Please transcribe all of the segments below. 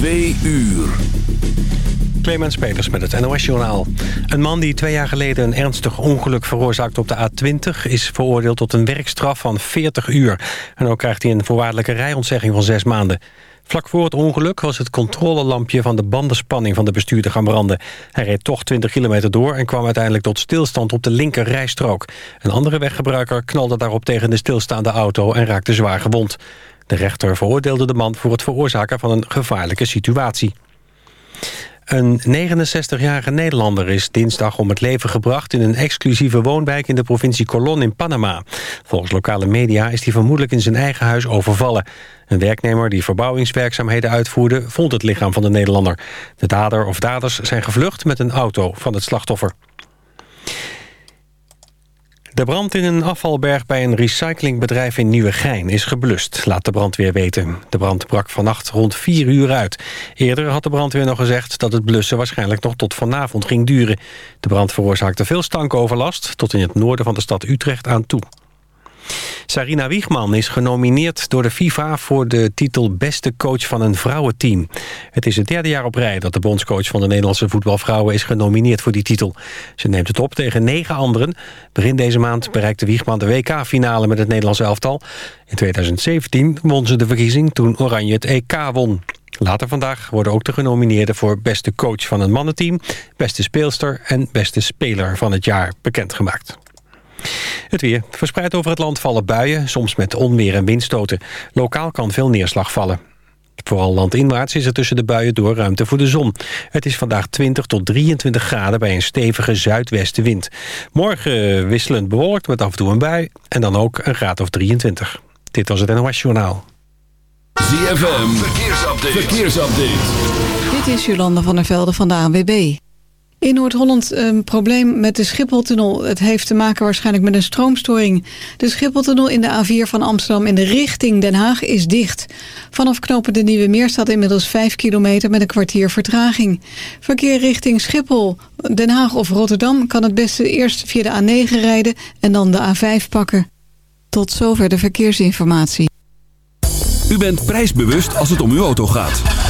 Twee uur. Clemens Peters met het NOS-journaal. Een man die twee jaar geleden een ernstig ongeluk veroorzaakte op de A20... is veroordeeld tot een werkstraf van 40 uur. En ook krijgt hij een voorwaardelijke rijontzegging van zes maanden. Vlak voor het ongeluk was het controlelampje van de bandenspanning van de bestuurder gaan branden. Hij reed toch 20 kilometer door en kwam uiteindelijk tot stilstand op de linker rijstrook. Een andere weggebruiker knalde daarop tegen de stilstaande auto en raakte zwaar gewond. De rechter veroordeelde de man voor het veroorzaken van een gevaarlijke situatie. Een 69-jarige Nederlander is dinsdag om het leven gebracht... in een exclusieve woonwijk in de provincie Colón in Panama. Volgens lokale media is hij vermoedelijk in zijn eigen huis overvallen. Een werknemer die verbouwingswerkzaamheden uitvoerde... vond het lichaam van de Nederlander. De dader of daders zijn gevlucht met een auto van het slachtoffer. De brand in een afvalberg bij een recyclingbedrijf in Nieuwegein is geblust, laat de brandweer weten. De brand brak vannacht rond 4 uur uit. Eerder had de brandweer nog gezegd dat het blussen waarschijnlijk nog tot vanavond ging duren. De brand veroorzaakte veel stankoverlast, tot in het noorden van de stad Utrecht aan toe. Sarina Wiegman is genomineerd door de FIFA voor de titel beste coach van een vrouwenteam. Het is het derde jaar op rij dat de bondscoach van de Nederlandse voetbalvrouwen is genomineerd voor die titel. Ze neemt het op tegen negen anderen. Begin deze maand bereikte Wiegman de WK-finale met het Nederlandse elftal. In 2017 won ze de verkiezing toen Oranje het EK won. Later vandaag worden ook de genomineerden voor beste coach van een mannenteam, beste speelster en beste speler van het jaar bekendgemaakt. Het weer. Verspreid over het land vallen buien, soms met onweer en windstoten. Lokaal kan veel neerslag vallen. Vooral landinwaarts is er tussen de buien door ruimte voor de zon. Het is vandaag 20 tot 23 graden bij een stevige zuidwestenwind. Morgen wisselend bewolkt met af en toe een bui en dan ook een graad of 23. Dit was het NOS Journaal. ZFM, verkeersupdate. verkeersupdate. Dit is Jolanda van der Velde van de ANWB. In Noord-Holland een probleem met de Schipholtunnel. Het heeft te maken waarschijnlijk met een stroomstoring. De Schipholtunnel in de A4 van Amsterdam in de richting Den Haag is dicht. Vanaf knopen de Nieuwe Meer staat inmiddels 5 kilometer met een kwartier vertraging. Verkeer richting Schiphol, Den Haag of Rotterdam kan het beste eerst via de A9 rijden en dan de A5 pakken. Tot zover de verkeersinformatie. U bent prijsbewust als het om uw auto gaat.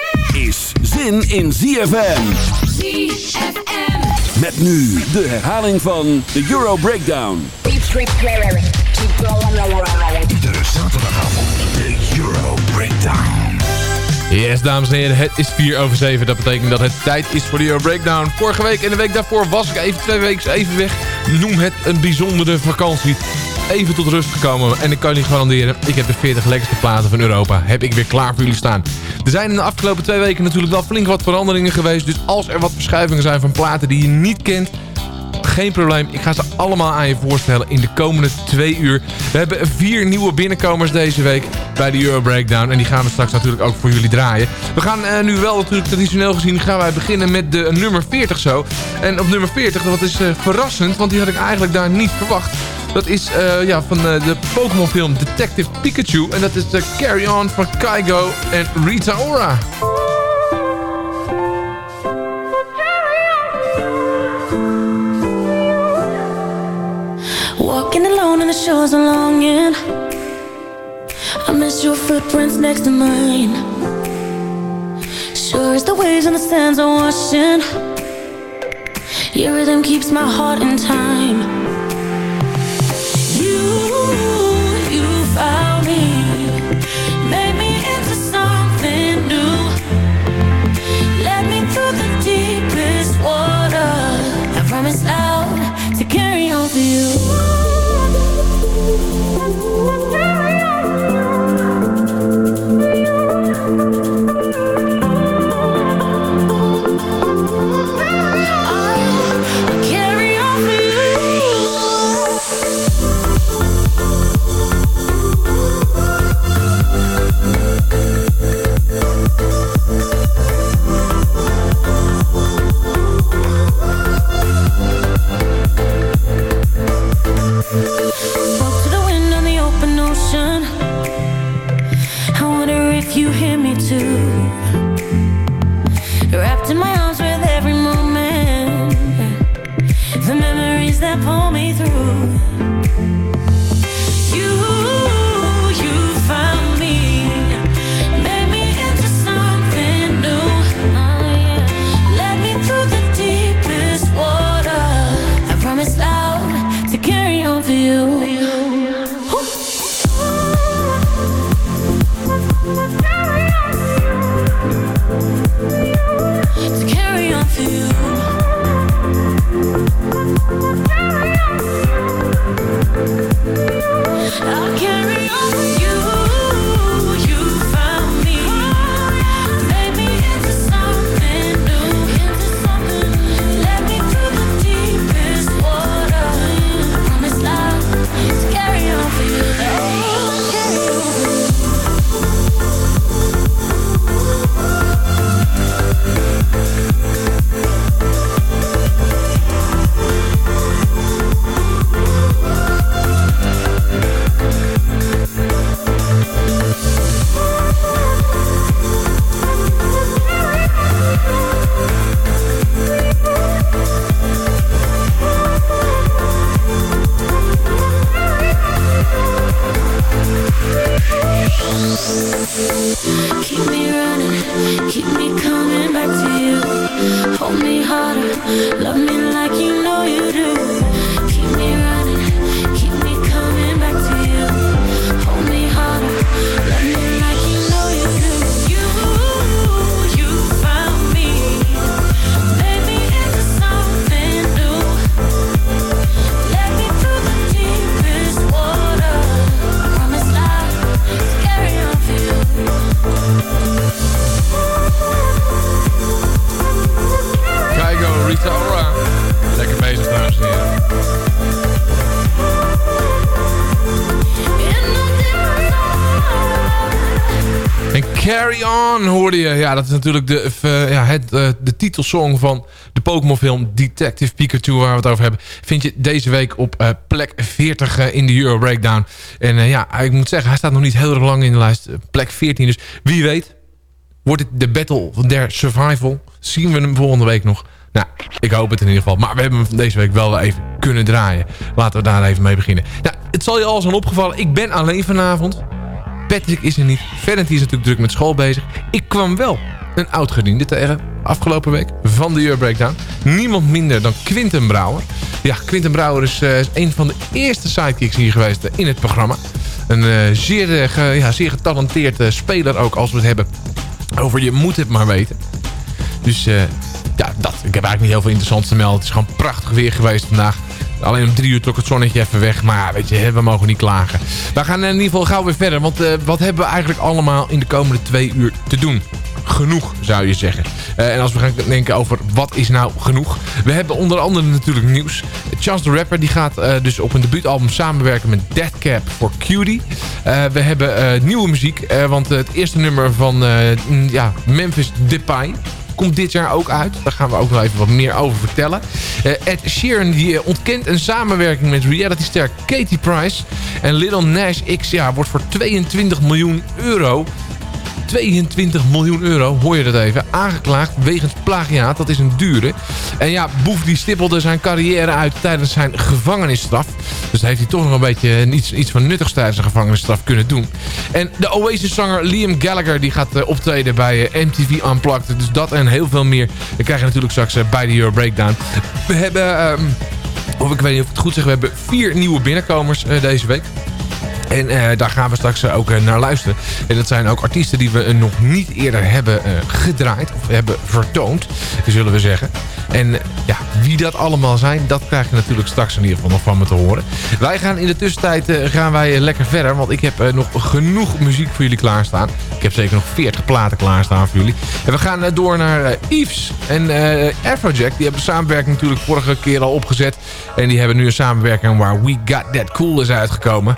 is zin in ZFM. ZFM. Met nu de herhaling van de Euro Breakdown. Iedere zaterdagavond de Euro Breakdown. Yes, dames en heren, het is 4 over 7. Dat betekent dat het tijd is voor de Euro Breakdown. Vorige week en de week daarvoor was ik even twee weken even weg. Noem het een bijzondere vakantie. Even tot rust gekomen en ik kan jullie garanderen... ik heb de 40 lekkerste platen van Europa heb ik weer klaar voor jullie staan. Er zijn in de afgelopen twee weken natuurlijk wel flink wat veranderingen geweest. Dus als er wat verschuivingen zijn van platen die je niet kent geen probleem. Ik ga ze allemaal aan je voorstellen in de komende twee uur. We hebben vier nieuwe binnenkomers deze week bij de Euro Breakdown. En die gaan we straks natuurlijk ook voor jullie draaien. We gaan uh, nu wel natuurlijk traditioneel gezien gaan wij beginnen met de nummer 40 zo. En op nummer 40, dat is uh, verrassend, want die had ik eigenlijk daar niet verwacht. Dat is uh, ja, van de Pokémon film Detective Pikachu. En dat is de Carry On van Kaigo en Rita Ora. Walk Walking alone on the shores of longing. I miss your footprints next to mine. Sure as the waves and the sands are washing. Your rhythm keeps my heart in time. Ja, dat is natuurlijk de, eh, ja, het, eh, de titelsong van de Pokémon film Detective Pikachu waar we het over hebben. Vind je deze week op eh, plek 40 eh, in de Euro Breakdown. En ja, ik moet zeggen, hij staat nog niet heel erg lang in de lijst. Plek 14, dus wie weet wordt het de Battle der Survival. Zien we hem volgende week nog. Nou, ik hoop het in ieder geval. Maar we hebben hem deze week wel even kunnen draaien. Laten we daar even mee beginnen. Nou, het zal je al zijn opgevallen. Ik ben alleen vanavond. Patrick is er niet. Valentine is natuurlijk druk met school bezig. Ik kwam wel een oud-gediende tegen afgelopen week van de Euro Breakdown. Niemand minder dan Quinten Brouwer. Ja, Quinten Brouwer is, eh, een van de eerste sidekicks hier geweest eh, in het programma. Een eh, zeer, ge- ja, zeer getalenteerd speler ook als we het hebben over je moet het maar weten. Dus ja, dat. Ik heb eigenlijk niet heel veel interessants te melden. Het is gewoon prachtig weer geweest vandaag. Alleen om drie uur trok het zonnetje even weg. Maar weet je, we mogen niet klagen. We gaan in ieder geval gauw weer verder. Want eh, wat hebben we eigenlijk allemaal in de komende twee uur te doen? Genoeg, zou je zeggen. Eh, en als we gaan denken over wat is nou genoeg. We hebben onder andere natuurlijk nieuws. Chance the Rapper die gaat eh, dus op een debuutalbum samenwerken met Deadcap voor Cutie. Eh, we hebben eh, nieuwe muziek. eh, want het eerste nummer van eh, ja, Memphis Depay komt dit jaar ook uit. Daar gaan we ook nog even wat meer over vertellen. Eh, Ed Sheeran die eh, ontkent een samenwerking met realityster Katie Price. En Little Nash X ja, wordt voor 22 miljoen euro 22 miljoen euro, hoor je dat even, aangeklaagd wegens plagiaat. Dat is een dure. En ja, Boef die stippelde zijn carrière uit tijdens zijn gevangenisstraf. Dus heeft hij toch nog een beetje iets, iets van nuttigs tijdens zijn gevangenisstraf kunnen doen. En de Oasis-zanger Liam Gallagher die gaat eh, optreden bij eh, MTV Unplugged. Dus dat en heel veel meer. Krijg je natuurlijk straks eh, bij de Euro Breakdown. We hebben... ehm, of ik weet niet of ik het goed zeg. We hebben vier nieuwe binnenkomers eh, deze week. En eh, daar gaan we straks eh, ook eh, naar luisteren. En dat zijn ook artiesten die we nog niet eerder hebben gedraaid. Of hebben vertoond, zullen we zeggen. En ja, wie dat allemaal zijn, dat krijg je natuurlijk straks in ieder geval nog van me te horen. Wij gaan in de tussentijd gaan wij lekker verder. Want ik heb nog genoeg muziek voor jullie klaarstaan. Ik heb zeker nog 40 platen klaarstaan voor jullie. En we gaan door naar Yves en Afrojack. Die hebben samenwerking natuurlijk vorige keer al opgezet. En die hebben nu een samenwerking waar We Got That Cool is uitgekomen.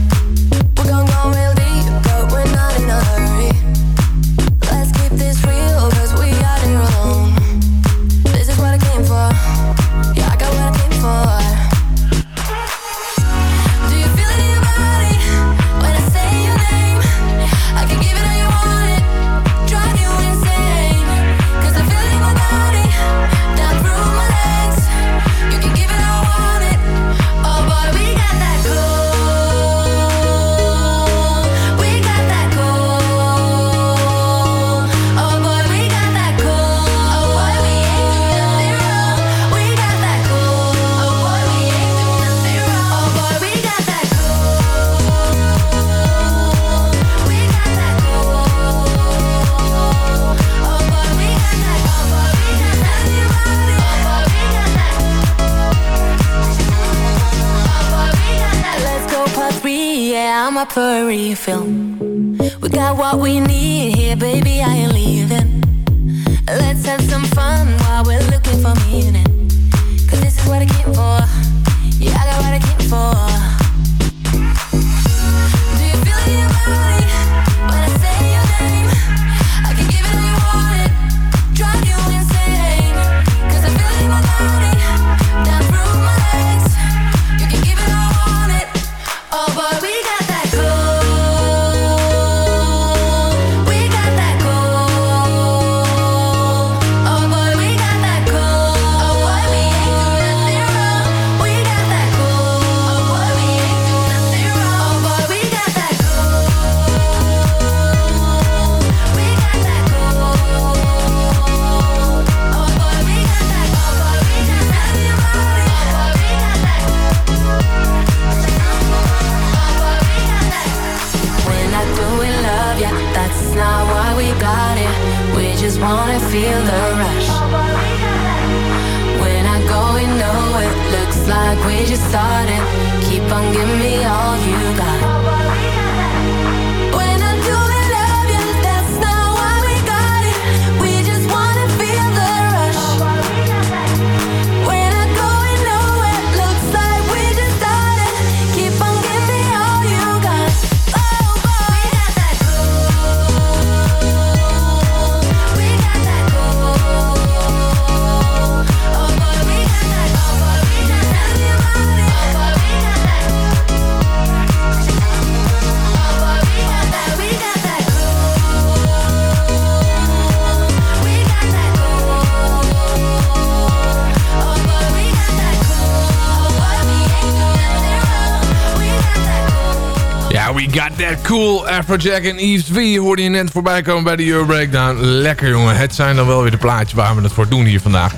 Afrojack en Eves V hoorde je net voorbij komen bij de Euro Breakdown. Lekker jongen, het zijn dan wel weer de plaatjes waar we het voor doen hier vandaag.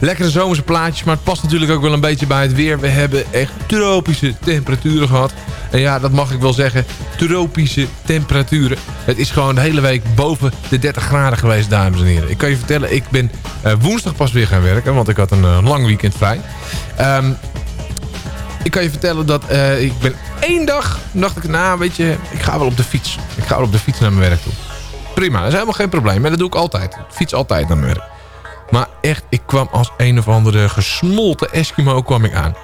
Lekkere zomerse plaatjes, maar het past natuurlijk ook wel een beetje bij het weer. We hebben echt tropische temperaturen gehad. En ja, dat mag ik wel zeggen, tropische temperaturen. Het is gewoon de hele week boven de 30 graden geweest, dames en heren. Ik kan je vertellen, ik ben eh, woensdag pas weer gaan werken, want ik had een eh, lang weekend vrij. Ehm, ik kan je vertellen dat eh, ik ben één dag, dacht ik, nou weet je, ik ga wel op de fiets. Ik ga wel op de fiets naar mijn werk toe. Prima, dat is helemaal geen probleem. En dat doe ik altijd. Ik fiets altijd naar mijn werk. Maar echt, ik kwam als een of andere gesmolten Eskimo kwam ik aan.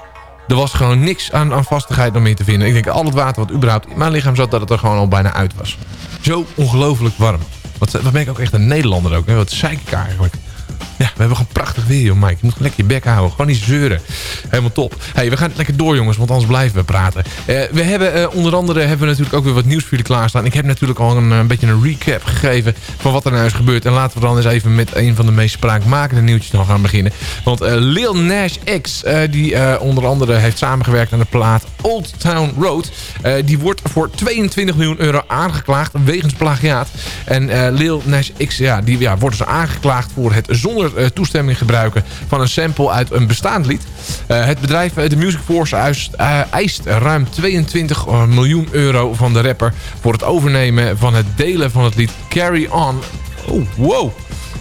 Er was gewoon niks aan, aan vastigheid nog meer te vinden. Ik denk, al het water wat überhaupt in mijn lichaam zat... dat het er gewoon al bijna uit was. Zo ongelooflijk warm. Wat, wat ben ik ook echt een Nederlander ook. Hè? Wat zeik ik eigenlijk. Ja, we hebben gewoon prachtig weer, joh, Mike. Je moet lekker je bek houden. Gewoon niet zeuren. Helemaal top. hey, we gaan lekker door, jongens, want anders blijven we praten. Uh, we hebben uh, onder andere hebben we natuurlijk ook weer wat nieuws voor jullie klaarstaan. Ik heb natuurlijk al een, een, beetje een recap gegeven van wat er nou is gebeurd. En laten we dan eens even met een van de meest spraakmakende nieuwtjes dan gaan beginnen. Want Lil Nash X, die onder andere heeft samengewerkt aan de plaat Old Town Road... die wordt voor 22 miljoen euro aangeklaagd wegens plagiaat. En Lil Nash X ja, die, ja, wordt dus aangeklaagd voor het zonder zonder toestemming gebruiken van een sample uit een bestaand lied. Uh, het bedrijf de Music Force eist, eist ruim 22 miljoen euro van de rapper... voor het overnemen van het delen van het lied Carry On. Oh, wow.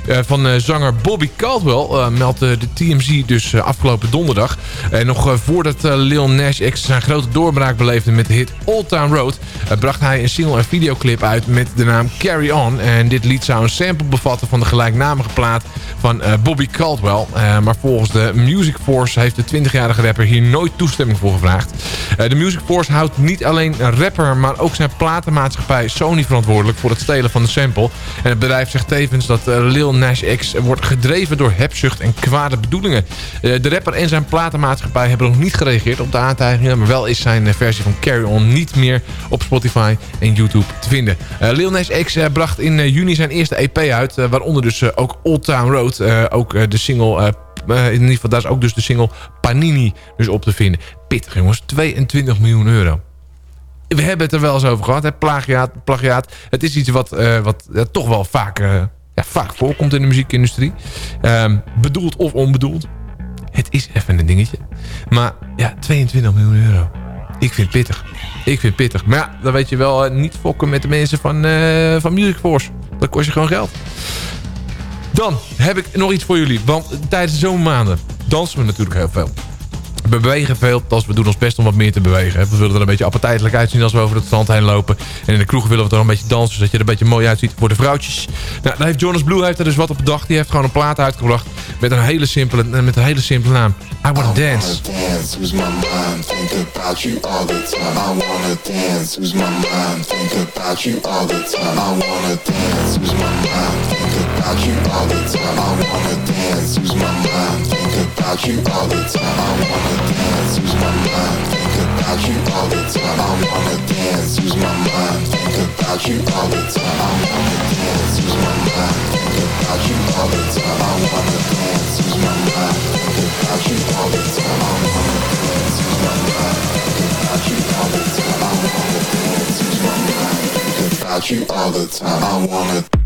Uh, van uh, zanger Bobby Caldwell uh, meldde de TMZ dus afgelopen donderdag. En nog voordat Lil Nash X zijn grote doorbraak beleefde met de hit Old Town Road... bracht hij een single en videoclip uit met de naam Carry On. En dit lied zou een sample bevatten van de gelijknamige plaat van Bobby Caldwell. maar volgens de Music Force heeft de 20-jarige rapper hier nooit toestemming voor gevraagd. de Music Force houdt niet alleen een rapper, maar ook zijn platenmaatschappij Sony verantwoordelijk voor het stelen van de sample. En het bedrijf zegt tevens dat Lil Nash X wordt gedreven door hebzucht en kwade bedoelingen. Eh, de rapper en zijn platenmaatschappij hebben nog niet gereageerd op de aantijgingen... maar wel is zijn eh, versie van Carry On niet meer op Spotify en YouTube te vinden. Uh, Lil Nas X bracht in juni zijn eerste EP uit... waaronder dus ook Old Town Road, ook de single... in ieder geval, daar is ook dus de single Panini dus op te vinden. Pittig jongens, 22 miljoen euro we hebben het er wel eens over gehad. Hè? Plagiaat, plagiaat. Het is iets wat, wat toch wel vaak ja, vaak voorkomt in de muziekindustrie. Um, bedoeld of onbedoeld. Het is even een dingetje. Maar ja, 22 miljoen euro. Ik vind het pittig. Ik vind het pittig. Maar ja, dan weet je wel uh, niet fokken met de mensen van, uh, van Music Force. Dat kost je gewoon geld. Dan heb ik nog iets voor jullie. Want tijdens de zomermaanden dansen we natuurlijk heel veel. We bewegen veel, als we doen ons best om wat meer te bewegen. We willen er een beetje appetijtelijk uitzien als we over het strand heen lopen. En in de kroeg willen we toch een beetje dansen, zodat je er een beetje mooi uitziet voor de vrouwtjes. Nou, daar heeft Jonas Blue heeft er dus wat op bedacht. Die heeft gewoon een plaat uitgebracht met een hele simpele, met een hele simpele naam. I Wanna Dance. dance, lose my mind, think about you all the time. I wanna dance, lose my mind, think about you all the time. I wanna dance, lose my mind, think about you all the time. I wanna dance, lose my mind, think about you all the time. I wanna I wanna dance, use my mind, think about you all the time. I wanna dance, use my mind, think about you all the time. I wanna dance, use my mind, think about you all the time. I wanna dance, use my mind, think about you all the time. I wanna dance, use my mind, think about you all the time. I wanna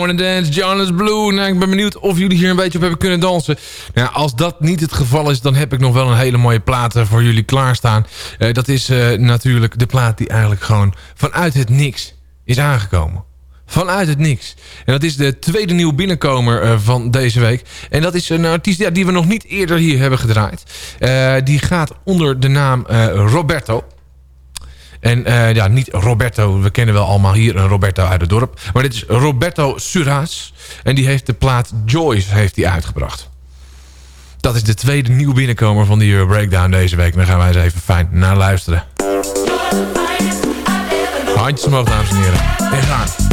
Wanna Dance, Jonas Blue. Nou, ik ben benieuwd of jullie hier een beetje op hebben kunnen dansen. Nou, als dat niet het geval is, dan heb ik nog wel een hele mooie plaat eh, voor jullie klaarstaan. Uh, dat is uh, natuurlijk de plaat die eigenlijk gewoon vanuit het niks is aangekomen. Vanuit het niks. En dat is de tweede nieuwe binnenkomer van deze week. En dat is een artiest ja, die we nog niet eerder hier hebben gedraaid. die gaat onder de naam Roberto. En uh, ja, niet Roberto. We kennen wel allemaal hier een Roberto uit het dorp. Maar dit is Roberto Suraas. En die heeft de plaat Joyce heeft die uitgebracht. Dat is de tweede nieuw binnenkomer van die Euro Breakdown deze week. Daar gaan wij eens even fijn naar luisteren. Handjes omhoog, dames en heren. En gaan.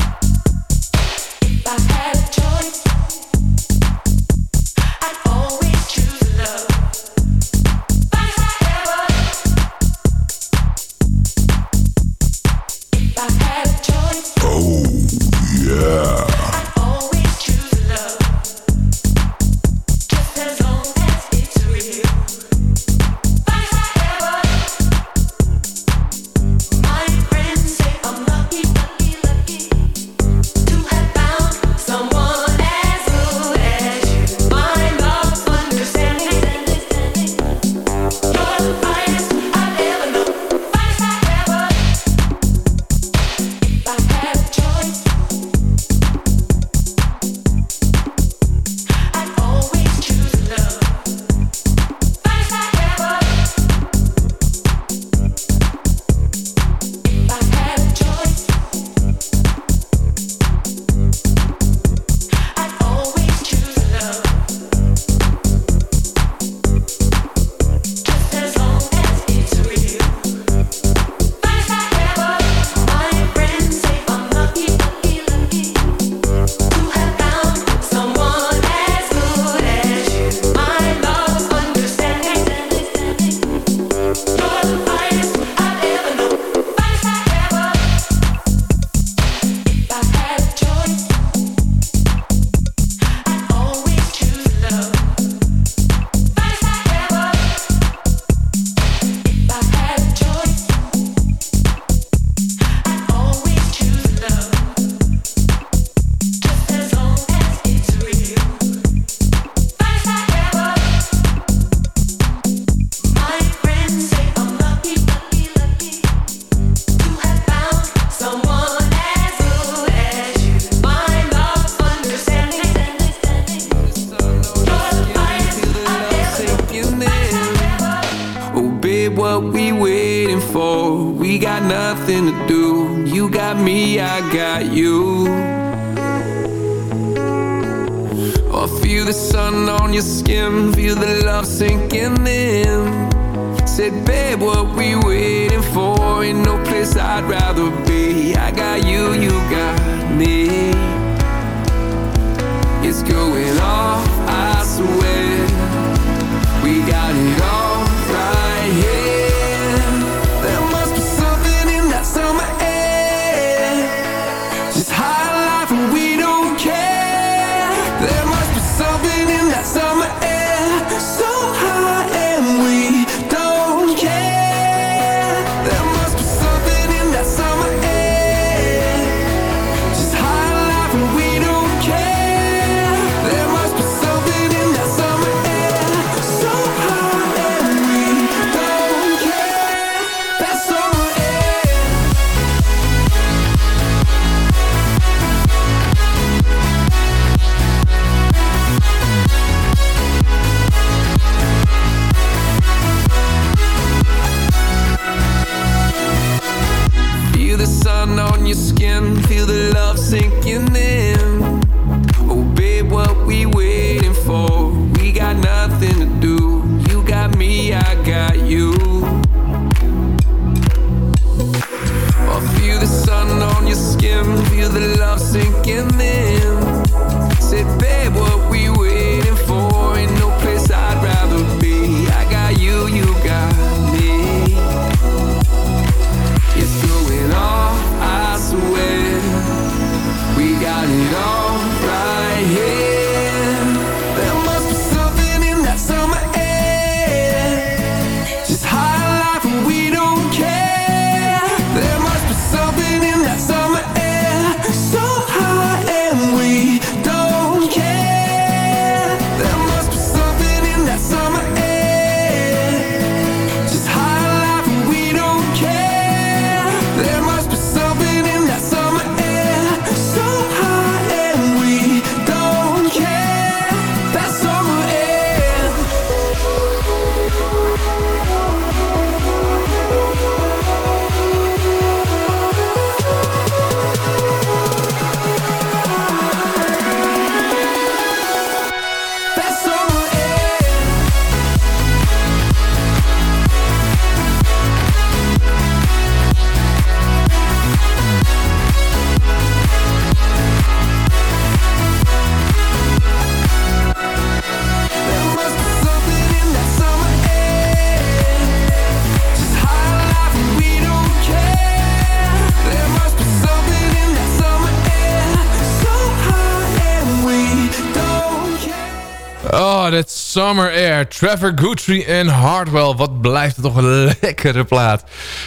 Oh, dat Summer Air. Trevor Guthrie en Hardwell. Wat blijft het toch een lekkere plaat.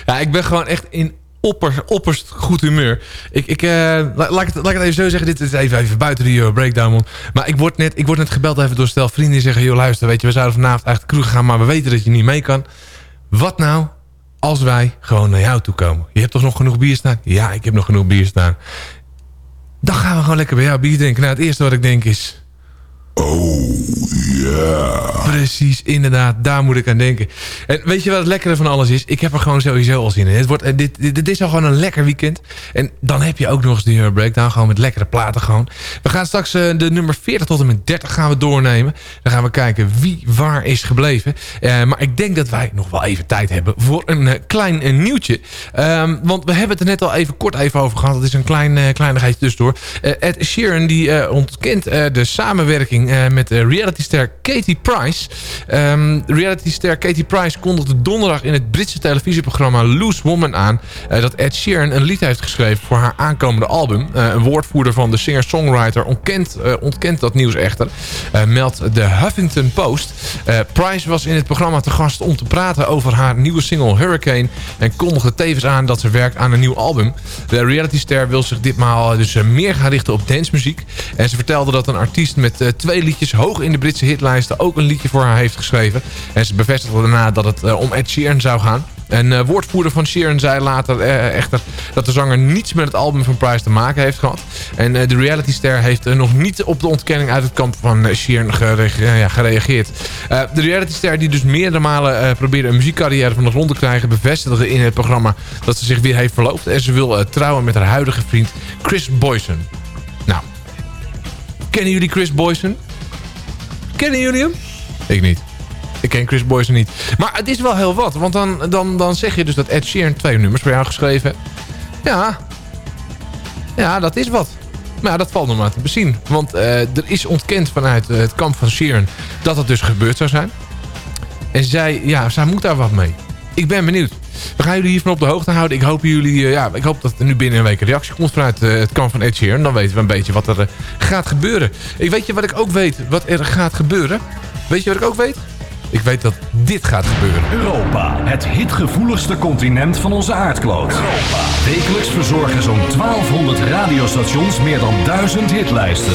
Ja, ik ben gewoon echt in opper, opperst goed humeur. Ik, ik, uh, laat, ik het, laat het even zo zeggen. Dit is even, even buiten de Euro Breakdown. Man. Maar ik word, net, ik word net gebeld even door stel vrienden die zeggen... joh, luister, weet je, we zouden vanavond eigenlijk kroeg gaan... maar we weten dat je niet mee kan. Wat nou als wij gewoon naar jou toe komen? Je hebt toch nog genoeg bier staan? Ja, ik heb nog genoeg bier staan. Dan gaan we gewoon lekker bij jou bier drinken. Nou, het eerste wat ik denk is... Oh, ja. Precies, inderdaad. Daar moet ik aan denken. En weet je wat het lekkere van alles is? Ik heb er gewoon sowieso al zin in. Het wordt, eh, dit, dit, dit is al gewoon een lekker weekend. En dan heb je ook nog eens de Euro Breakdown. Gewoon met lekkere platen gewoon. We gaan straks uh, de nummer 40 tot en met 30 gaan we doornemen. Dan gaan we kijken wie waar is gebleven. Uh, maar ik denk dat wij nog wel even tijd hebben voor een klein nieuwtje. Um, want we hebben het er net al even kort even over gehad. Dat is een klein kleinigheidje tussendoor. Ed Sheeran die ontkent de samenwerking uh, met uh, realityster Katie Price. Um, realityster Katie Price kondigde donderdag in het Britse televisieprogramma Loose Woman aan... Uh, dat Ed Sheeran een lied heeft geschreven voor haar aankomende album. een woordvoerder van de singer-songwriter ontkent, ontkent dat nieuws echter. meldt de Huffington Post. Price was in het programma te gast om te praten over haar nieuwe single Hurricane... en kondigde tevens aan dat ze werkt aan een nieuw album. De realityster wil zich ditmaal dus meer gaan richten op dancemuziek. En ze vertelde dat een artiest met twee liedjes hoog in de Britse hitlijsten ook een liedje voor haar heeft geschreven. En ze bevestigde daarna dat het uh, om Ed Sheeran zou gaan. Een uh, woordvoerder van Sheeran zei later uh, echter dat de zanger niets met het album van Price te maken heeft gehad. En de realityster heeft nog niet op de ontkenning uit het kamp van Sheeran ja, gereageerd. de realityster die dus meerdere malen probeerde een muziekcarrière van de grond te krijgen... bevestigde in het programma dat ze zich weer heeft verloofd. En ze wil trouwen met haar huidige vriend Chris Boyson. Nou, kennen jullie Chris Boyson? Kennen jullie hem? Ik niet. Ik ken Chris Boyce niet. Maar het is wel heel wat. Want dan, dan, dan zeg je dus dat Ed Sheeran twee nummers voor jou geschreven. Ja. Ja, dat is wat. Maar dat valt nog maar te bezien. Want uh, er is ontkend vanuit uh, het kamp van Sheeran dat dat dus gebeurd zou zijn. En zij, ja, zij moet daar wat mee. Ik ben benieuwd. We gaan jullie hiervan op de hoogte houden. Ik hoop, jullie, uh, ja, ik hoop dat er nu binnen een week een reactie komt vanuit uh, het kamp van Ed Sheeran. Dan weten we een beetje wat er uh, gaat gebeuren. Ik weet je wat ik ook weet wat er gaat gebeuren? Weet je wat ik ook weet? Ik weet dat dit gaat gebeuren. Europa, het hitgevoeligste continent van onze aardkloot. Europa. Wekelijks verzorgen zo'n 1200 radiostations meer dan 1000 hitlijsten.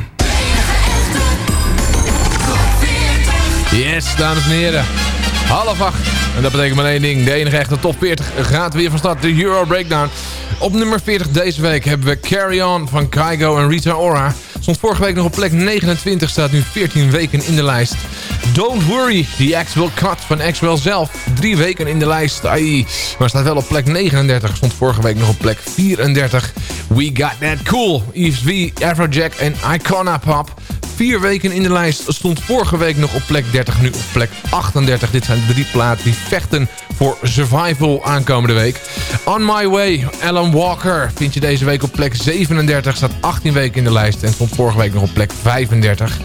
Yes, dames en heren. Half acht. En dat betekent maar één ding. De enige echte top 40 gaat weer van start. De Euro Breakdown. Op nummer 40 deze week hebben we Carry On van Kygo en Rita Ora. Stond vorige week nog op plek 29. Staat nu 14 weken in de lijst. Don't Worry, die Axwell Cut van Axwell zelf. Drie weken in de lijst. Ai. Maar staat wel op plek 39. Stond vorige week nog op plek 34. We Got That Cool. Yves V, Afrojack en Icona Pop. Vier weken in de lijst stond vorige week nog op plek 30, nu op plek 38. Dit zijn drie platen die vechten voor survival aankomende week. On My Way, Alan Walker vind je deze week op plek 37. Staat 18 weken in de lijst en stond vorige week nog op plek 35.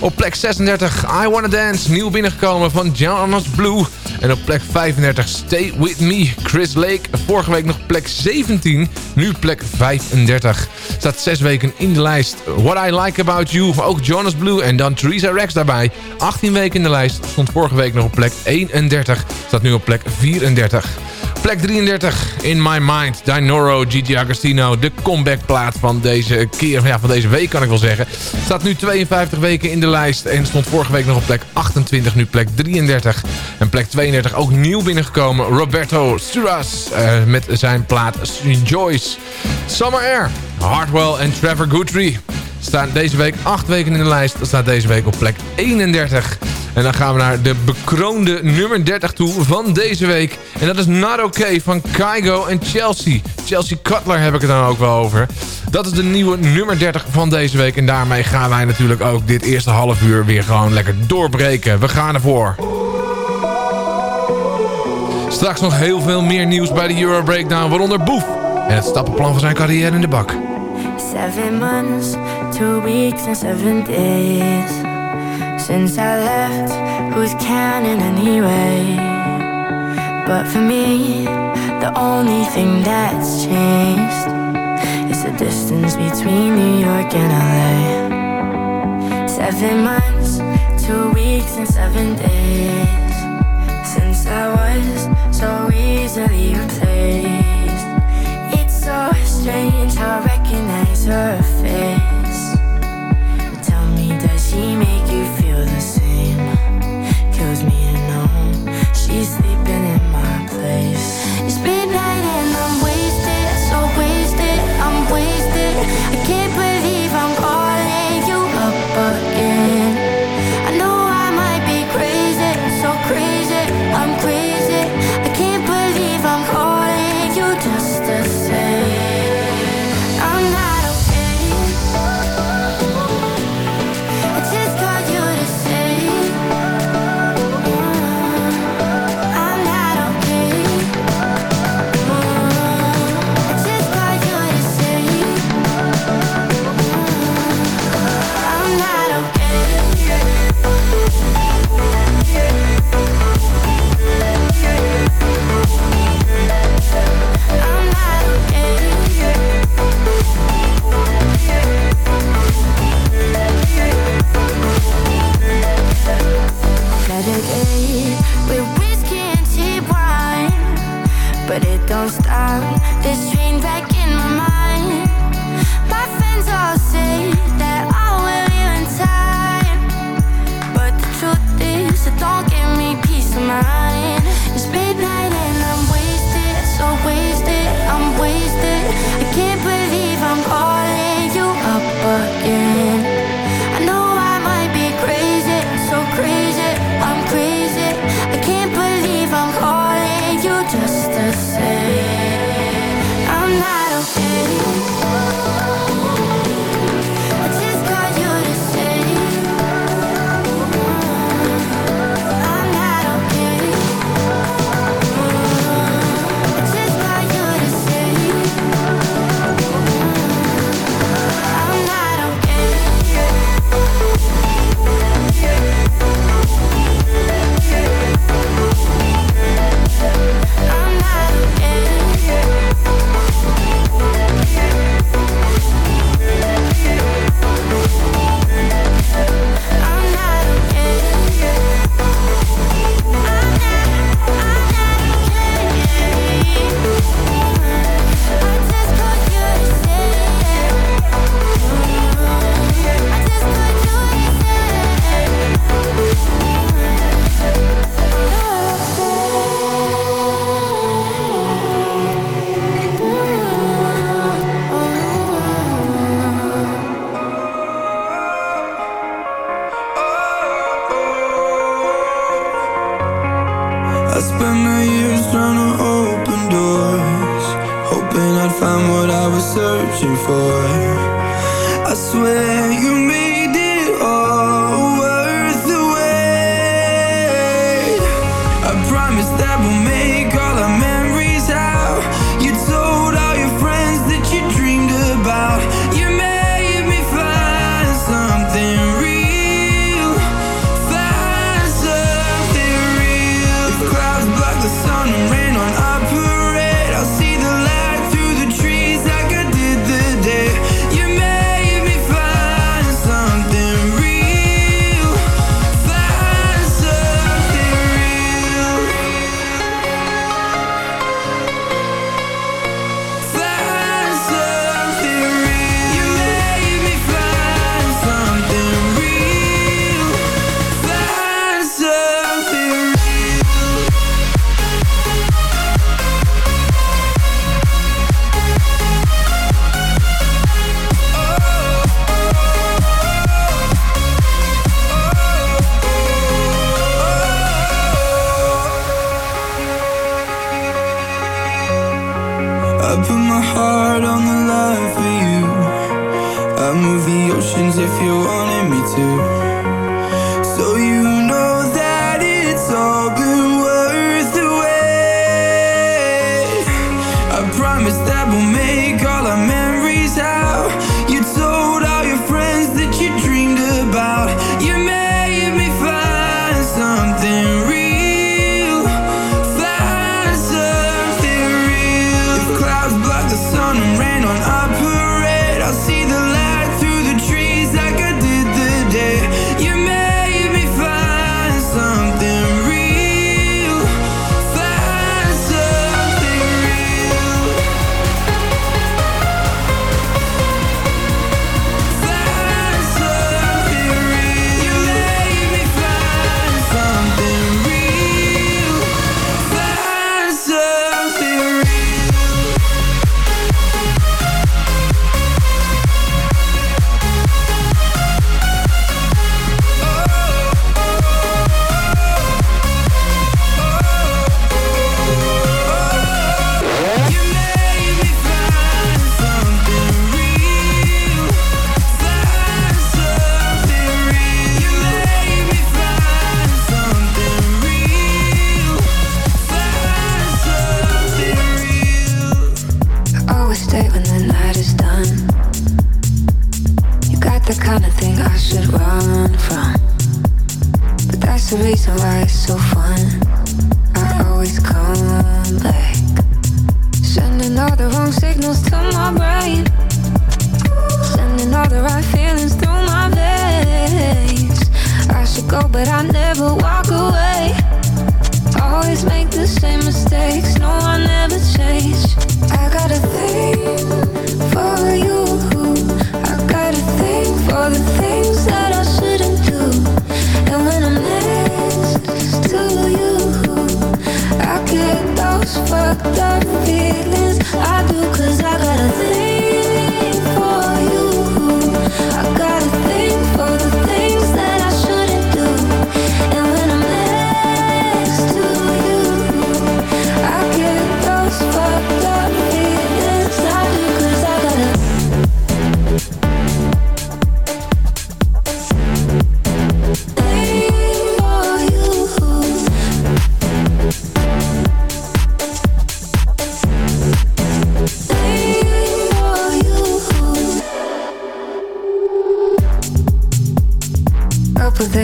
Op plek 36, I Wanna Dance, nieuw binnengekomen van Jonas Blue. En op plek 35, Stay With Me, Chris Lake. Vorige week nog plek 17, nu plek 35. Staat 6 weken in de lijst. What I Like About You, ook Jonas Blue en dan Theresa Rex daarbij. 18 weken in de lijst, stond vorige week nog op plek 31. Staat nu op plek 34. Plek 33, In My Mind, Dinoro, Gigi Agostino. De comebackplaat van deze keer, ja, van deze week kan ik wel zeggen. Staat nu 52 weken in de lijst en stond vorige week nog op plek 28, nu plek 33. En plek 32 ook nieuw binnengekomen, Roberto Suras uh, met zijn plaat Joyce. Summer Air, Hardwell en Trevor Guthrie staan deze week 8 weken in de lijst. Staat deze week op plek 31. En dan gaan we naar de bekroonde nummer 30 toe van deze week. En dat is Not Okay van Kygo en Chelsea. Chelsea Cutler heb ik het dan ook wel over. Dat is de nieuwe nummer 30 van deze week. En daarmee gaan wij natuurlijk ook dit eerste half uur weer gewoon lekker doorbreken. We gaan ervoor. Straks nog heel veel meer nieuws bij de Euro Breakdown, waaronder Boef. En het stappenplan van zijn carrière in de bak. Seven months, two weeks and seven days. Since I left, who's counting anyway? But for me, the only thing that's changed Is the distance between New York and LA Seven months, two weeks and seven days. Since I was so easily replaced strange how I recognize her face Tell me, does she make you feel the same? Kills me to know she's sleeping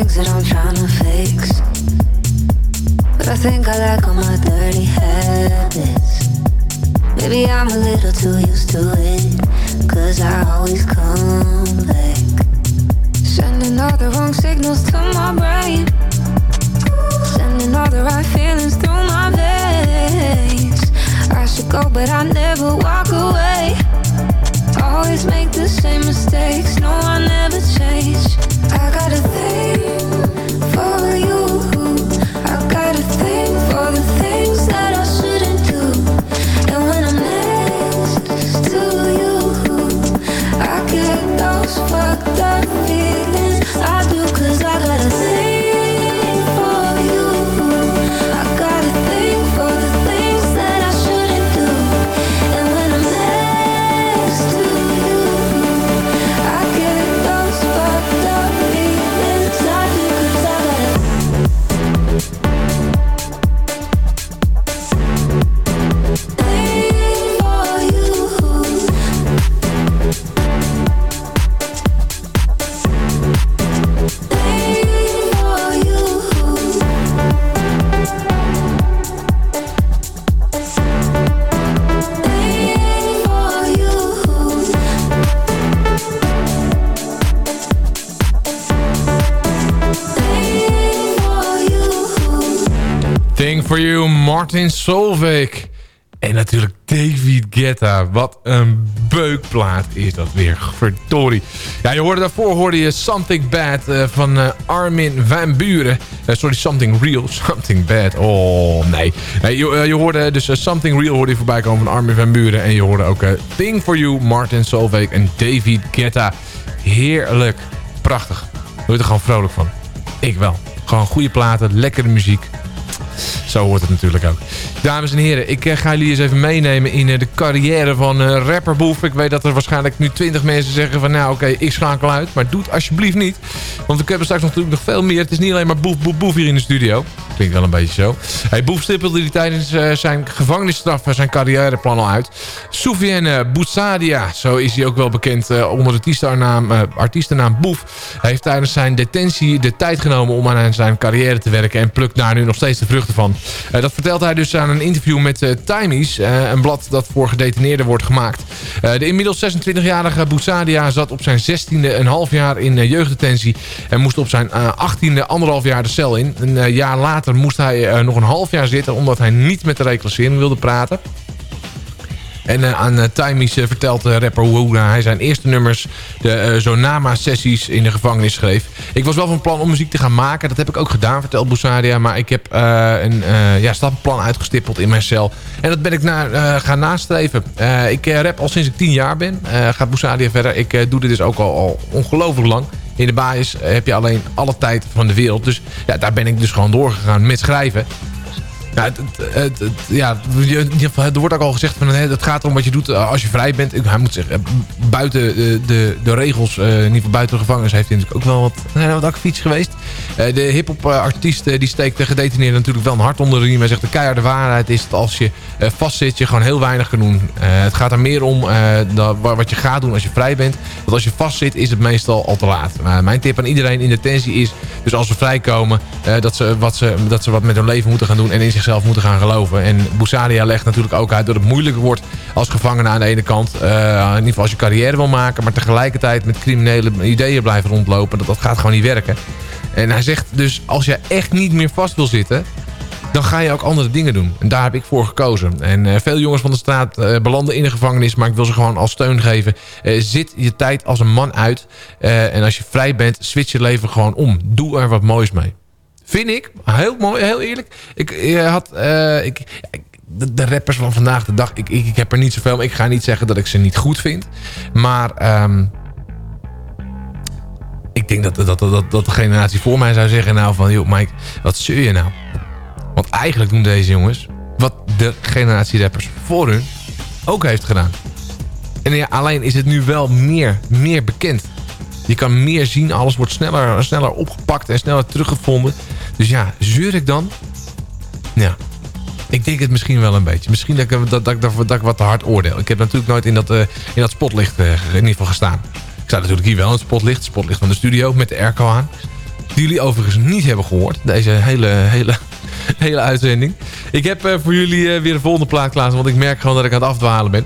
things that I'm trying to fix. But I think I like all my dirty habits. Maybe I'm a little too used to it. Cause I always come back. Sending all the wrong signals to my brain. Sending all the right feelings through my veins. I should go, but I never walk away. Always make the same mistakes. No, I never change. I got a thing for you. Martin Solveig. En natuurlijk David Guetta. Wat een beukplaat is dat weer. Verdorie. Ja, je hoorde daarvoor hoorde je Something Bad eh, van eh, Armin van Buren. Eh, sorry, Something Real. Something Bad. Oh, nee. je, je hoorde dus Something Real hoorde je voorbij komen van Armin van Buren. En je hoorde ook Thing for You, Martin Solveig en David Guetta. Heerlijk. Prachtig. Word je er gewoon vrolijk van. Ik wel. Gewoon goede platen, lekkere muziek. Zo hoort het natuurlijk ook. Dames en heren, ik eh, ga jullie eens even meenemen in eh, de carrière van eh, rapper Boef. Ik weet dat er waarschijnlijk nu 20 mensen zeggen van nou oké, ik schakel uit. Maar doe het alsjeblieft niet. Want we hebben straks natuurlijk nog veel meer. Het is niet alleen maar Boef, Boef, Boef hier in de studio. Klinkt wel een beetje zo. Hey, Boef stippelde die tijdens eh, zijn gevangenisstraf zijn carrièreplan al uit. Soufiane Boutsadia, zo is hij ook wel bekend eh, onder de artiestennaam, eh, artiestennaam Boef. Heeft tijdens zijn detentie de tijd genomen om aan zijn carrière te werken. En plukt daar nu nog steeds de vruchten van. Eh, dat vertelt hij dus aan een interview met uh, Timies. uh, een blad dat voor gedetineerden wordt gemaakt. Uh, de inmiddels 26-jarige Boutsadia zat op zijn 16e een half jaar in uh, jeugddetentie. En moest op zijn 18e anderhalf jaar de cel in. Een jaar later moest hij nog een half jaar zitten... omdat hij niet met de reclassering wilde praten. En uh, aan uh, Timies uh, vertelt rapper hoe hij zijn eerste nummers, de Zonama-sessies in de gevangenis schreef. Ik was wel van plan om muziek te gaan maken. Dat heb ik ook gedaan, vertelt Boussadia. Maar ik heb een ja, stappenplan uitgestippeld in mijn cel. En dat ben ik gaan nastreven. ik rap al sinds ik tien jaar ben. gaat Boussadia verder. Ik doe dit dus ook al, al ongelooflijk lang. In de basis heb je alleen alle tijd van de wereld. Dus ja, daar ben ik dus gewoon doorgegaan met schrijven. Ja, het, het, het, ja, er wordt ook al gezegd van het gaat erom wat je doet eh, als je vrij bent. Hij moet zeggen, eh, buiten de, de, regels, uh, in ieder geval buiten de gevangenis, heeft hij natuurlijk ook wel wat, uh, wat akkefiets geweest. De hip-hop artiest die steekt de gedetineerde natuurlijk wel een hart onder de riem. Hij zegt de keiharde waarheid is dat als je vastzit, je gewoon heel weinig kan doen. het gaat er meer om dat, wat je gaat doen als je vrij bent. Want als je vastzit, is het meestal al te laat. mijn tip aan iedereen in detentie is, dus als ze vrijkomen, dat, ze wat ze, dat ze wat met hun leven moeten gaan doen en in zichzelf moeten gaan geloven. En Boussadia legt natuurlijk ook uit dat het moeilijker wordt als gevangene aan de ene kant. Uh, in ieder geval als je carrière wil maken, maar tegelijkertijd met criminele ideeën blijven rondlopen. Dat, dat gaat gewoon niet werken. En hij zegt dus, als je echt niet meer vast wil zitten, dan ga je ook andere dingen doen. En daar heb ik voor gekozen. En uh, veel jongens van de straat uh, belanden in de gevangenis... maar ik wil ze gewoon als steun geven. Zit je tijd als een man uit. en als je vrij bent, switch je leven gewoon om. Doe er wat moois mee. Vind ik. Heel mooi, heel eerlijk. Ik, ik had... ik, de, rappers van vandaag de dag... Ik, ik, ik, heb er niet zoveel... Ik ga niet zeggen dat ik ze niet goed vind. Maar... Um, ik denk dat, dat, dat, dat de generatie voor mij zou zeggen... Nou van, joh Mike, wat zeur je nou? Want eigenlijk doen deze jongens... wat de generatie rappers voor hun ook heeft gedaan. En ja, alleen is het nu wel meer, meer bekend. Je kan meer zien, alles wordt sneller, sneller opgepakt en sneller teruggevonden. Dus ja, zeur ik dan? Ja, ik denk het misschien wel een beetje. Misschien dat ik, dat, dat, wat te hard oordeel. Ik heb natuurlijk nooit in dat, uh, in dat spotlicht uh, in ieder geval gestaan. Ik sta natuurlijk hier wel in het spotlicht. Het spotlicht van de studio met de airco aan. Die jullie overigens niet hebben gehoord. Deze hele, hele, hele uitzending. Ik heb uh, voor jullie weer de volgende plaat klaar. Want ik merk gewoon dat ik aan het afdwalen ben.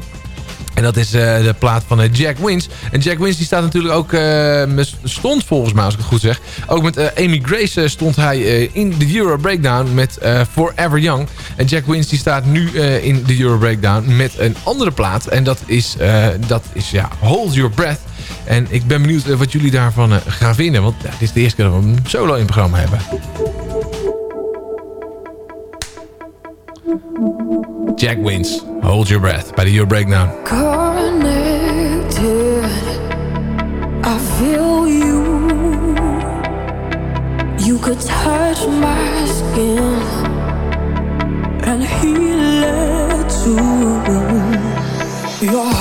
En dat is uh, de plaat van uh, Jack Wins. En Jack Wins die staat natuurlijk ook... Uh, stond volgens mij, als ik het goed zeg. Ook met Amy Grace stond hij in de Euro Breakdown met Forever Young. En Jack Wins die staat nu in de Euro Breakdown met een andere plaat. En dat is, dat is ja, Hold Your Breath. En ik ben benieuwd wat jullie daarvan gaan vinden. Want dit is de eerste keer dat we hem solo in het programma hebben. Jack Wins, Hold Your Breath bij de Your Breakdown. Connected, I feel you. You could touch my skin and heal it too. Your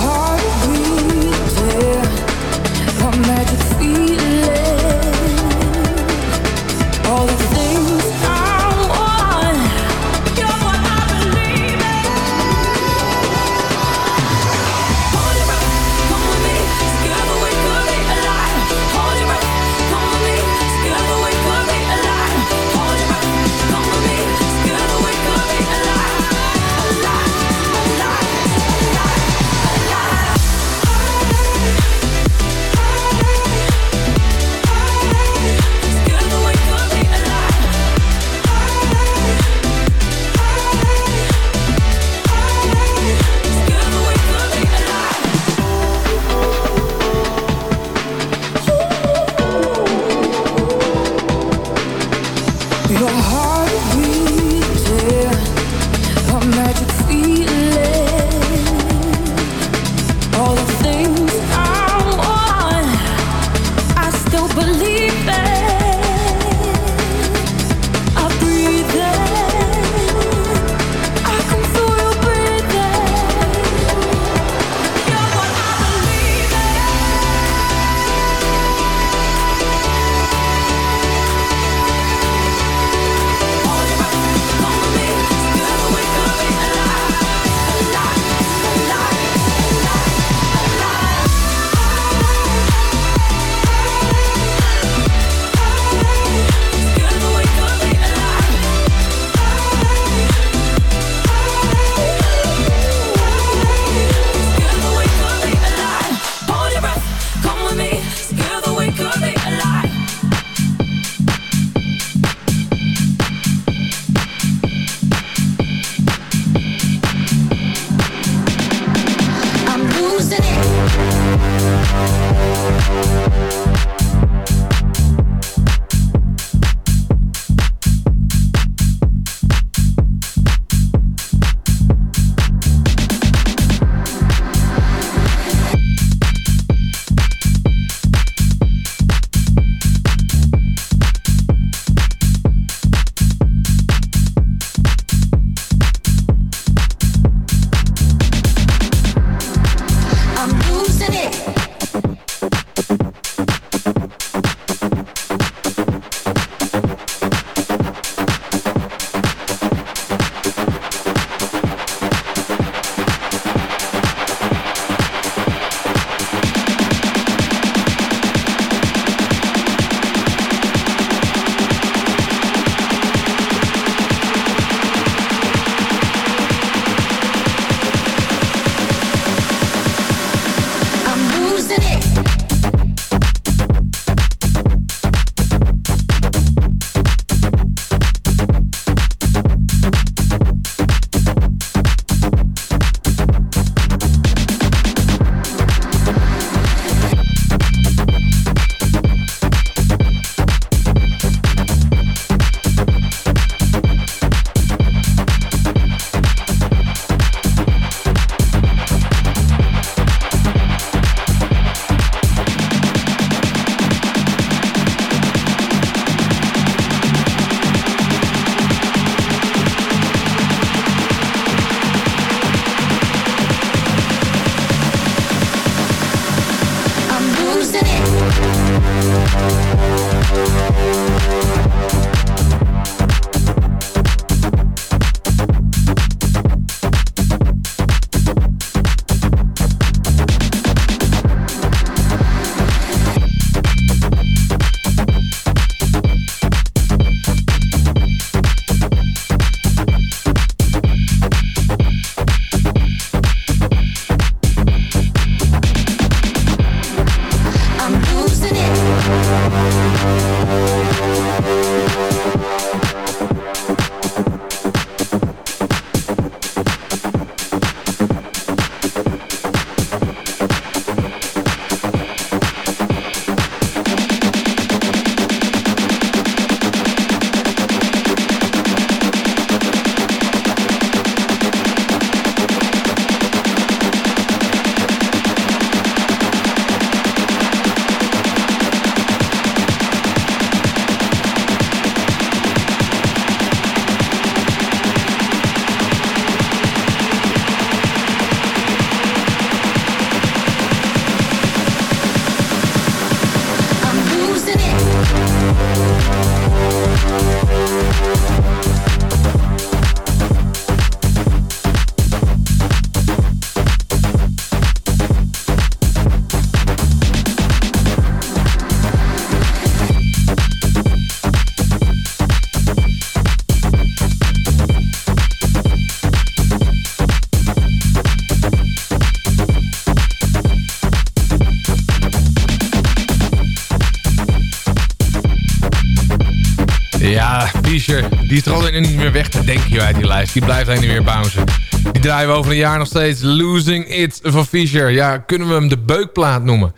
Die is er al niet meer weg te denken uit die lijst. Die blijft alleen niet meer bouncen. Die draaien we over een jaar nog steeds. Losing It van Fisher. Ja, kunnen we hem de beukplaat noemen?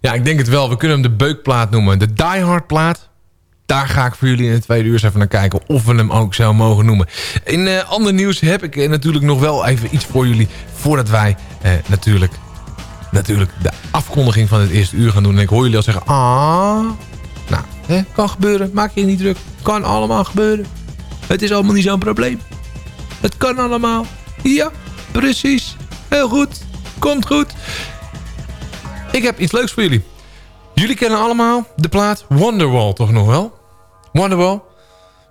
Ja, ik denk het wel. We kunnen hem de beukplaat noemen. De Die Hard plaat. Daar ga ik voor jullie in de tweede uur eens even naar kijken. Of we hem ook zo mogen noemen. In uh, ander nieuws heb ik uh, natuurlijk nog wel even iets voor jullie. Voordat wij uh, natuurlijk, natuurlijk de afkondiging van het eerste uur gaan doen. En ik hoor jullie al zeggen... Ah, kan gebeuren. Maak je niet druk. Kan allemaal gebeuren. Het is allemaal niet zo'n probleem. Het kan allemaal. Ja, precies. Heel goed. Komt goed. Ik heb iets leuks voor jullie. Jullie kennen allemaal de plaat Wonderwall toch nog wel? Wonderwall.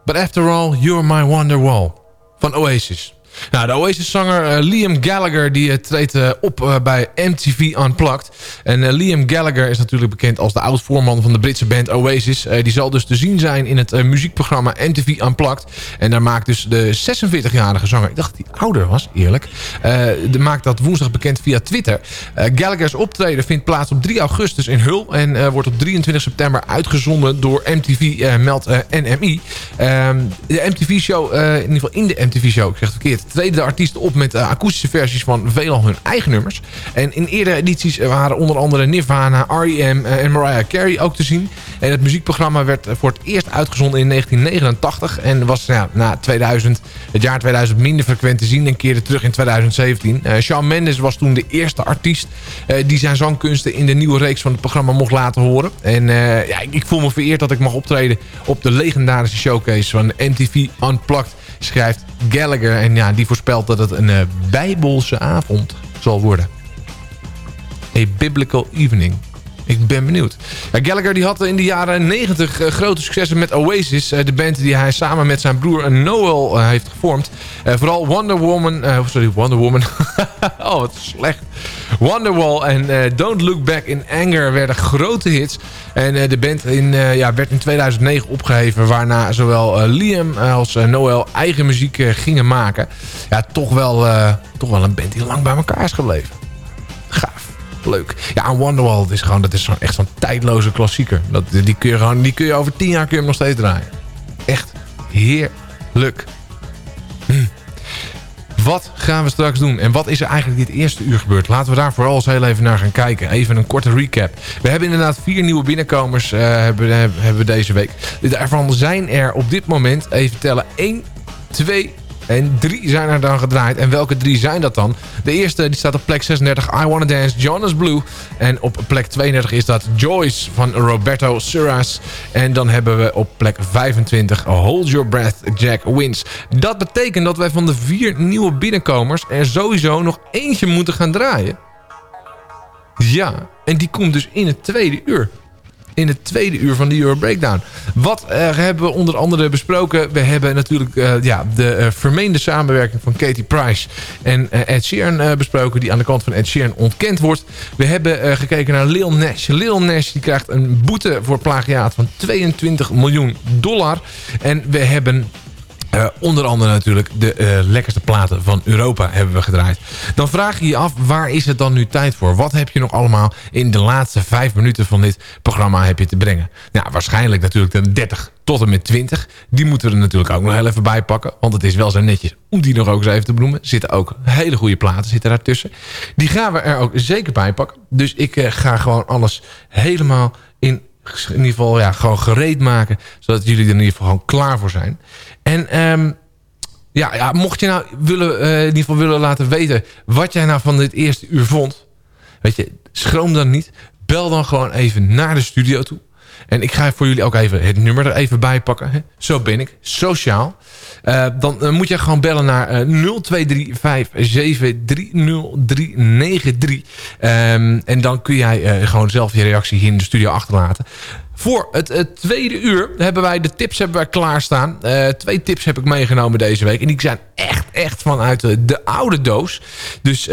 But after all, you're my Wonderwall. Van Oasis. Nou, de Oasis-zanger uh, Liam Gallagher die uh, treedt uh, op bij MTV Unplugged. En Liam Gallagher is natuurlijk bekend als de oud-voorman van de Britse band Oasis. die zal dus te zien zijn in het muziekprogramma MTV Unplugged. En daar maakt dus de 46-jarige zanger... Ik dacht dat hij ouder was, eerlijk. de maakt dat woensdag bekend via Twitter. Gallagher's optreden vindt plaats op 3 augustus in Hull. En wordt op 23 september uitgezonden door MTV, meldt NMI. Ehm, de MTV-show, in ieder geval in de MTV-show, ik zeg het verkeerd treden de artiesten op met uh, akoestische versies van veelal hun eigen nummers. En in eerdere edities waren onder andere Nirvana, R.E.M. Uh, en Mariah Carey ook te zien. En het muziekprogramma werd voor het eerst uitgezonden in 1989. En was ja, na 2000, het jaar 2000 minder frequent te zien en keerde terug in 2017. Uh, Shawn Mendes was toen de eerste artiest die zijn zangkunsten in de nieuwe reeks van het programma mocht laten horen. En ja, ik voel me vereerd dat ik mag optreden op de legendarische showcase van MTV Unplugged schrijft Gallagher. En ja, die voorspelt dat het een uh, bijbelse avond zal worden. A biblical evening. Ik ben benieuwd. Ja, Gallagher die had in de jaren 90 uh, grote successen met Oasis. Uh, de band die hij samen met zijn broer Noel uh, heeft gevormd. vooral Wonder Woman... sorry, Wonder Woman. oh, wat slecht. Wonderwall en Don't Look Back in Anger werden grote hits. En de band in, ja, werd in 2009 opgeheven... waarna zowel Liam als Noel eigen muziek gingen maken. Ja, toch wel, toch wel een band die lang bij elkaar is gebleven. Gaaf leuk. Ja, Wonderwall is gewoon, dat is zo, echt zo'n tijdloze klassieker. Dat, die, kun je gewoon, die kun je over tien jaar kun je nog steeds draaien. Echt heerlijk. Hm. Wat gaan we straks doen? En wat is er eigenlijk dit eerste uur gebeurd? Laten we daar vooral eens heel even naar gaan kijken. Even een korte recap. We hebben inderdaad vier nieuwe binnenkomers uh, hebben, hebben deze week. Daarvan zijn er op dit moment, even tellen, 1, 2, en drie zijn er dan gedraaid. En welke drie zijn dat dan? De eerste die staat op plek 36, I Wanna Dance, Jonas Blue. En op plek 32 is dat Joyce van Roberto Suras. En dan hebben we op plek 25 Hold Your Breath, Jack Wins. Dat betekent dat wij van de vier nieuwe binnenkomers er sowieso nog eentje moeten gaan draaien. Ja, en die komt dus in het tweede uur in het tweede uur van de Euro Breakdown. Wat uh, hebben we onder andere besproken? We hebben natuurlijk uh, ja, de uh, vermeende samenwerking van Katie Price en Ed Sheeran besproken... die aan de kant van Ed Sheeran ontkend wordt. We hebben gekeken naar Lil Nash. Lil Nash die krijgt een boete voor plagiaat van 22 miljoen dollar. En we hebben uh, onder andere natuurlijk de uh, lekkerste platen van Europa hebben we gedraaid. Dan vraag je je af, waar is het dan nu tijd voor? Wat heb je nog allemaal in de laatste vijf minuten van dit programma heb je te brengen? Nou, waarschijnlijk natuurlijk de 30 tot en met 20. Die moeten we er natuurlijk ook nog heel even bij pakken. Want het is wel zo netjes om die nog ook eens even te benoemen. Zitten ook hele goede platen zitten daartussen. Die gaan we er ook zeker bij pakken. Dus ik uh, ga gewoon alles helemaal in in ieder geval ja, gewoon gereed maken. Zodat jullie er in ieder geval gewoon klaar voor zijn. En um, ja, mocht je nou willen, uh, in ieder geval willen laten weten... wat jij nou van dit eerste uur vond... weet je, schroom dan niet. Bel dan gewoon even naar de studio toe. En ik ga voor jullie ook even het nummer er even bij pakken. Hè. Zo ben ik, sociaal. Uh, dan moet je gewoon bellen naar uh, 0235730393. Um, en dan kun jij gewoon zelf je reactie hier in de studio achterlaten. Voor het, tweede uur hebben wij de tips hebben wij klaarstaan. Twee tips heb ik meegenomen deze week. En die zijn echt, echt vanuit de, de oude doos. Dus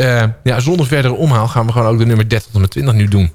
ja, zonder verdere omhaal gaan we gewoon ook de nummer 30 tot en 20 nu doen.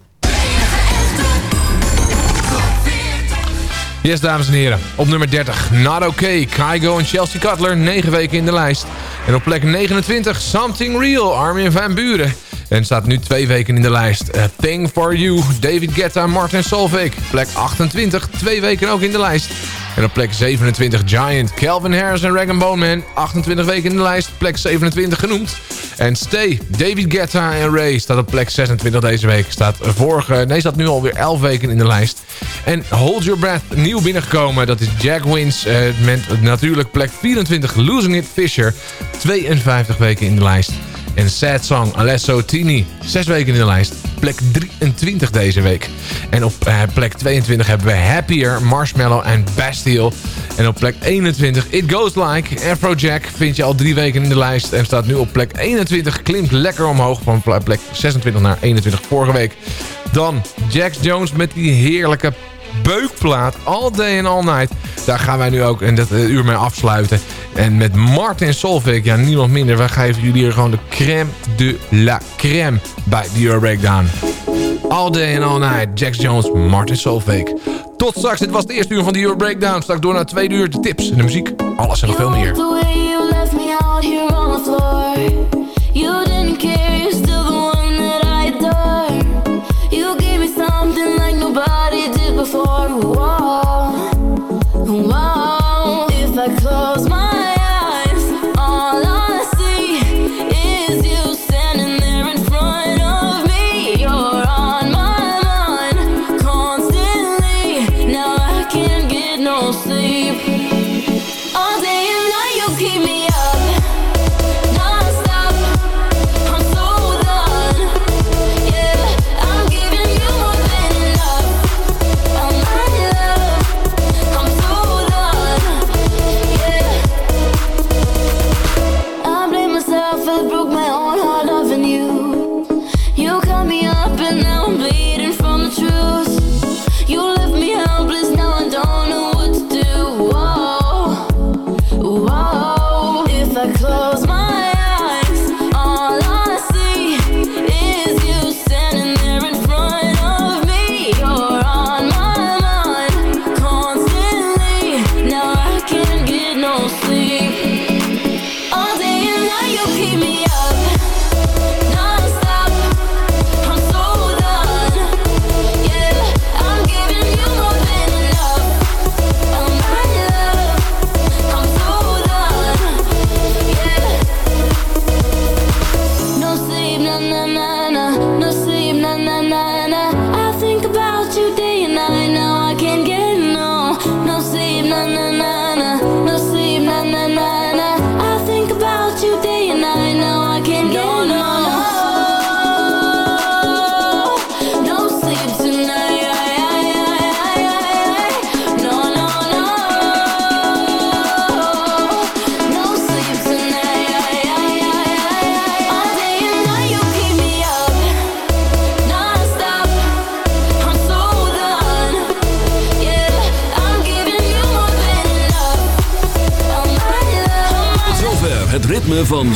Yes, dames en heren. Op nummer 30, Not Okay, Kygo en Chelsea Cutler, 9 weken in de lijst. En op plek 29, Something Real, Armin van Buren. En staat nu twee weken in de lijst. Thing For You, David Guetta, Martin Solveig. Plek 28, twee weken ook in de lijst. En op plek 27 Giant, Calvin Harris en Rag Bone Man. 28 weken in de lijst, plek 27 genoemd. En Stay, David Guetta en Ray staat op plek 26 deze week. Staat vorige, nee, staat nu alweer 11 weken in de lijst. En Hold Your Breath, nieuw binnengekomen. Dat is Jack Wins. eh, natuurlijk plek 24 Losing It Fisher. 52 weken in de lijst. En Sad Song, Alesso Tini. 6 weken in de lijst. Plek 23 deze week. En op eh, plek 22 hebben we Happier, Marshmallow en Bastille. En op plek 21 It Goes Like. Afrojack vind je al drie weken in de lijst. En staat nu op plek 21. Klimt lekker omhoog van pl- plek 26 naar 21 vorige week. Dan Jax Jones met die heerlijke beukplaat. All Day and All Night. Daar gaan wij nu ook in dat eh, uur mee afsluiten. En met Martin Solveig, ja niemand minder. Wij geven jullie hier gewoon de crème de la crème bij The Euro Breakdown. All Day and All Night, Jax Jones, Martin Solveig. Tot straks, dit was het eerste uur van The Euro Breakdown. Straks door naar tweede uur de tips en de muziek. Alles en nog veel meer.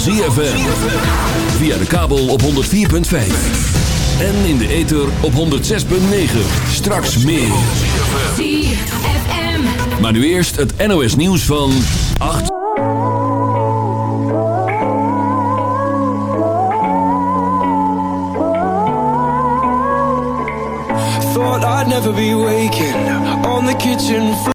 ZFM. Via de kabel op 104.5. En in de ether op 106.9. Straks meer. ZFM. Maar nu eerst het NOS nieuws van 8. Thought I'd never be waking on the kitchen floor.